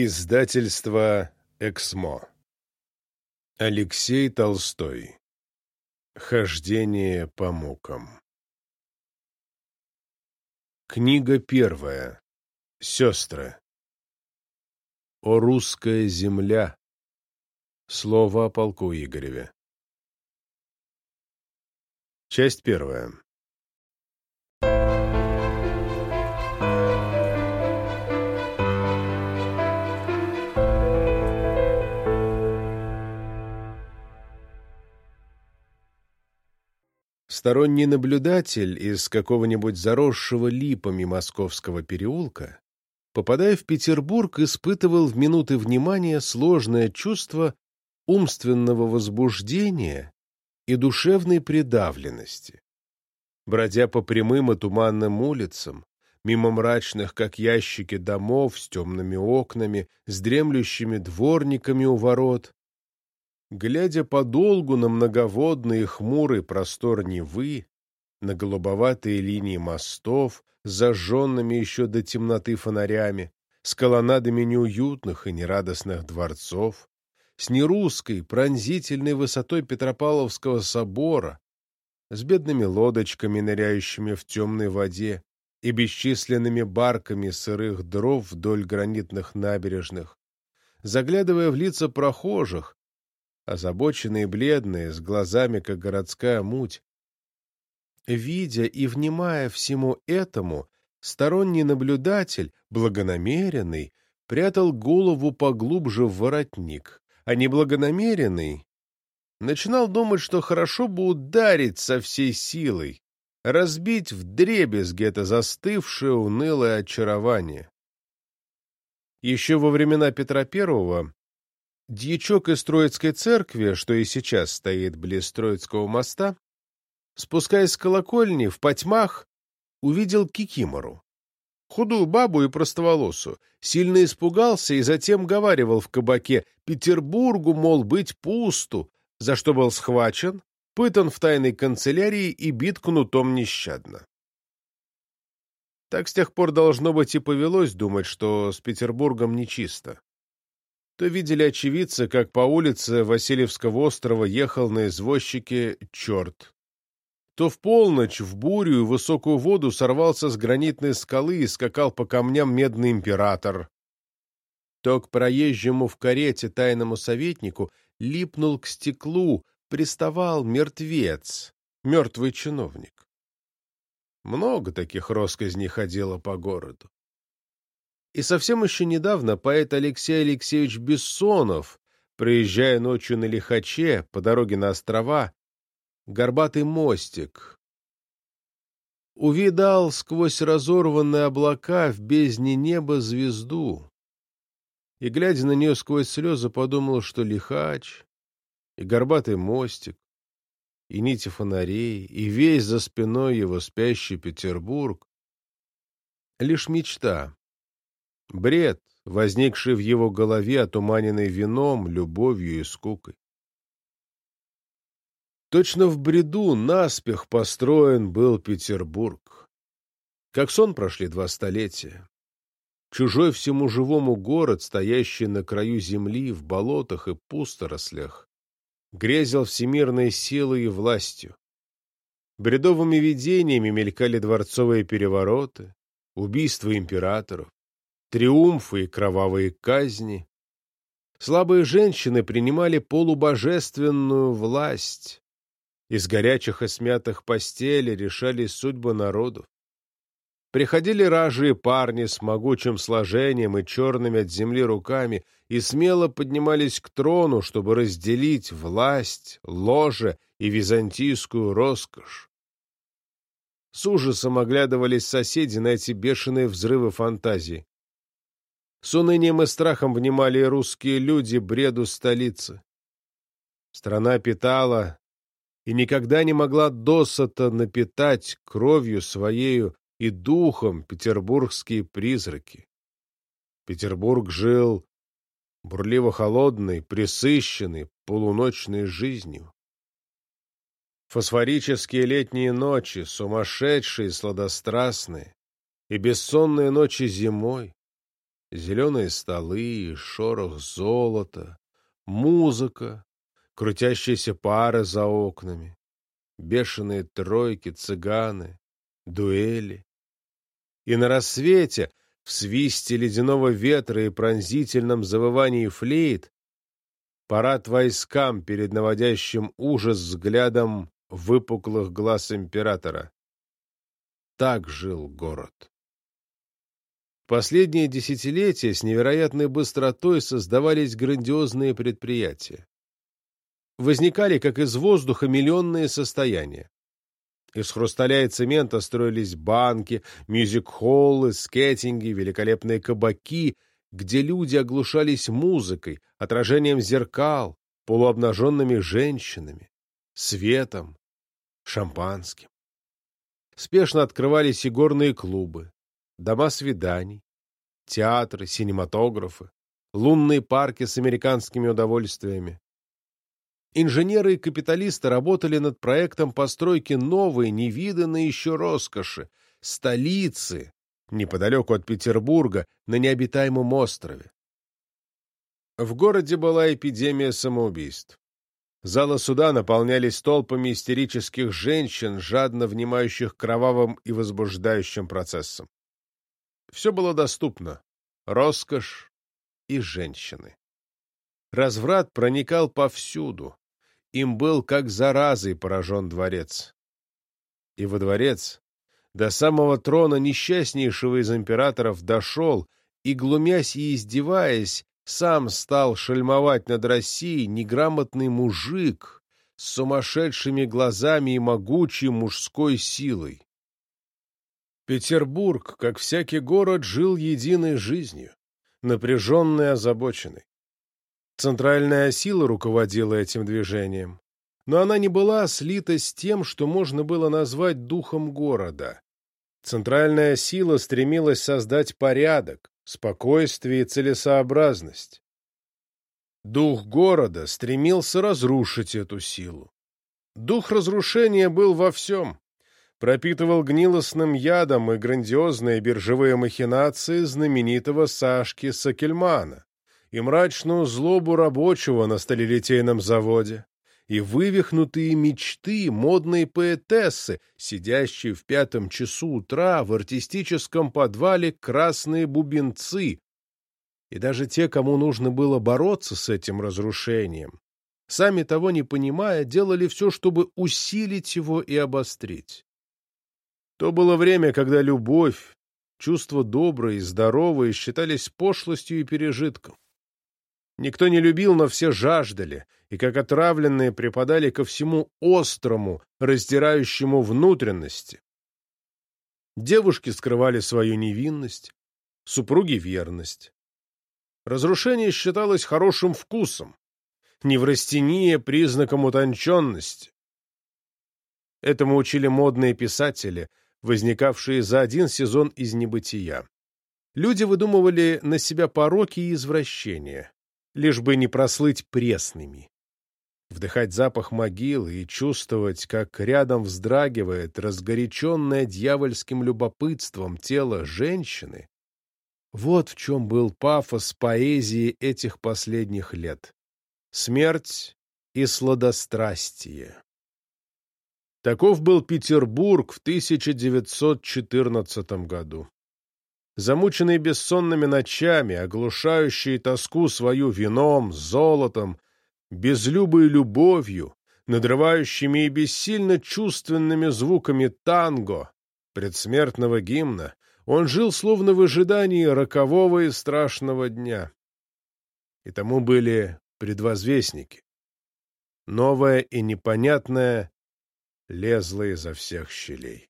Издательство «Эксмо». Алексей Толстой. Хождение по мукам. Книга первая. Сестры. О русская земля. Слово о полку Игореве. Часть первая. Сторонний наблюдатель из какого-нибудь заросшего липами московского переулка, попадая в Петербург, испытывал в минуты внимания сложное чувство умственного возбуждения и душевной придавленности. Бродя по прямым и туманным улицам, мимо мрачных, как ящики, домов с темными окнами, с дремлющими дворниками у ворот, глядя подолгу на многоводный и хмурый простор Невы, на голубоватые линии мостов, зажженными еще до темноты фонарями, с колоннадами неуютных и нерадостных дворцов, с нерусской, пронзительной высотой Петропавловского собора, с бедными лодочками, ныряющими в темной воде, и бесчисленными барками сырых дров вдоль гранитных набережных, заглядывая в лица прохожих, озабоченные и бледные, с глазами, как городская муть. Видя и внимая всему этому, сторонний наблюдатель, благонамеренный, прятал голову поглубже в воротник, а неблагонамеренный начинал думать, что хорошо бы ударить со всей силой, разбить в дребезги это застывшее унылое очарование. Еще во времена Петра Первого Дьячок из Троицкой церкви, что и сейчас стоит близ Троицкого моста, спускаясь с колокольни в потьмах, увидел Кикимору. Худую бабу и простоволосую. Сильно испугался и затем говаривал в кабаке «Петербургу, мол, быть пусту», за что был схвачен, пытан в тайной канцелярии и бит кнутом нещадно. Так с тех пор должно быть и повелось думать, что с Петербургом нечисто то видели очевидцы, как по улице Васильевского острова ехал на извозчике черт. То в полночь, в бурю и высокую воду сорвался с гранитной скалы и скакал по камням медный император. То к проезжему в карете тайному советнику липнул к стеклу, приставал мертвец, мертвый чиновник. Много таких росказней ходило по городу. И совсем еще недавно поэт Алексей Алексеевич Бессонов, проезжая ночью на Лихаче по дороге на острова, горбатый мостик, увидал сквозь разорванные облака в бездне неба звезду. И, глядя на нее сквозь слезы, подумал, что Лихач и горбатый мостик, и нити фонарей, и весь за спиной его спящий Петербург — лишь мечта, Бред, возникший в его голове, отуманенный вином, любовью и скукой. Точно в бреду наспех построен был Петербург. Как сон прошли два столетия. Чужой всему живому город, стоящий на краю земли, в болотах и пусторослях, грезил всемирной силой и властью. Бредовыми видениями мелькали дворцовые перевороты, убийства императоров, триумфы и кровавые казни. Слабые женщины принимали полубожественную власть. Из горячих и смятых постелей решали судьбы народов. Приходили ражие парни с могучим сложением и черными от земли руками и смело поднимались к трону, чтобы разделить власть, ложе и византийскую роскошь. С ужасом оглядывались соседи на эти бешеные взрывы фантазии. С унынием и страхом внимали русские люди бреду столицы. Страна питала и никогда не могла досыта напитать кровью своею и духом петербургские призраки. Петербург жил бурливо-холодной, присыщенной, полуночной жизнью. Фосфорические летние ночи, сумасшедшие, сладострастные, и бессонные ночи зимой, Зеленые столы, шорох золота, музыка, крутящиеся пары за окнами, бешеные тройки, цыганы, дуэли. И на рассвете, в свисте ледяного ветра и пронзительном завывании флейт, парад войскам перед наводящим ужас взглядом выпуклых глаз императора. Так жил город. Последние десятилетия с невероятной быстротой создавались грандиозные предприятия. Возникали, как из воздуха, миллионные состояния. Из хрусталя и цемента строились банки, мюзик-холлы, скетинги, великолепные кабаки, где люди оглушались музыкой, отражением зеркал, полуобнаженными женщинами, светом, шампанским. Спешно открывались и горные клубы, дома свиданий, театры, синематографы, лунные парки с американскими удовольствиями. Инженеры и капиталисты работали над проектом постройки новой, невиданной еще роскоши, столицы, неподалеку от Петербурга, на необитаемом острове. В городе была эпидемия самоубийств. Залы суда наполнялись толпами истерических женщин, жадно внимающих кровавым и возбуждающим процессам. Все было доступно — роскошь и женщины. Разврат проникал повсюду. Им был как заразой поражен дворец. И во дворец, до самого трона несчастнейшего из императоров, дошел и, глумясь и издеваясь, сам стал шельмовать над Россией неграмотный мужик с сумасшедшими глазами и могучей мужской силой. Петербург, как всякий город, жил единой жизнью, напряженный и озабоченный. Центральная сила руководила этим движением, но она не была слита с тем, что можно было назвать духом города. Центральная сила стремилась создать порядок, спокойствие и целесообразность. Дух города стремился разрушить эту силу. Дух разрушения был во всем пропитывал гнилостным ядом и грандиозные биржевые махинации знаменитого Сашки Сакельмана, и мрачную злобу рабочего на сталелитейном заводе, и вывихнутые мечты модной поэтессы, сидящей в пятом часу утра в артистическом подвале красные бубенцы, и даже те, кому нужно было бороться с этим разрушением, сами того не понимая, делали все, чтобы усилить его и обострить. То было время, когда любовь, чувства добрые и здоровые считались пошлостью и пережитком. Никто не любил, но все жаждали, и как отравленные припадали ко всему острому, раздирающему внутренности. Девушки скрывали свою невинность, супруги — верность. Разрушение считалось хорошим вкусом, неврастения — признаком утонченности. Этому учили модные писатели — возникавшие за один сезон из небытия. Люди выдумывали на себя пороки и извращения, лишь бы не прослыть пресными. Вдыхать запах могилы и чувствовать, как рядом вздрагивает разгоряченное дьявольским любопытством тело женщины, вот в чем был пафос поэзии этих последних лет. Смерть и сладострастие. Таков был Петербург в 1914 году. Замученный бессонными ночами, оглушающий тоску свою вином, золотом, безлюбой любовью, надрывающими и бессильно чувственными звуками танго, предсмертного гимна, он жил словно в ожидании рокового и страшного дня. И тому были предвозвестники. Новое и непонятное лезла изо всех щелей.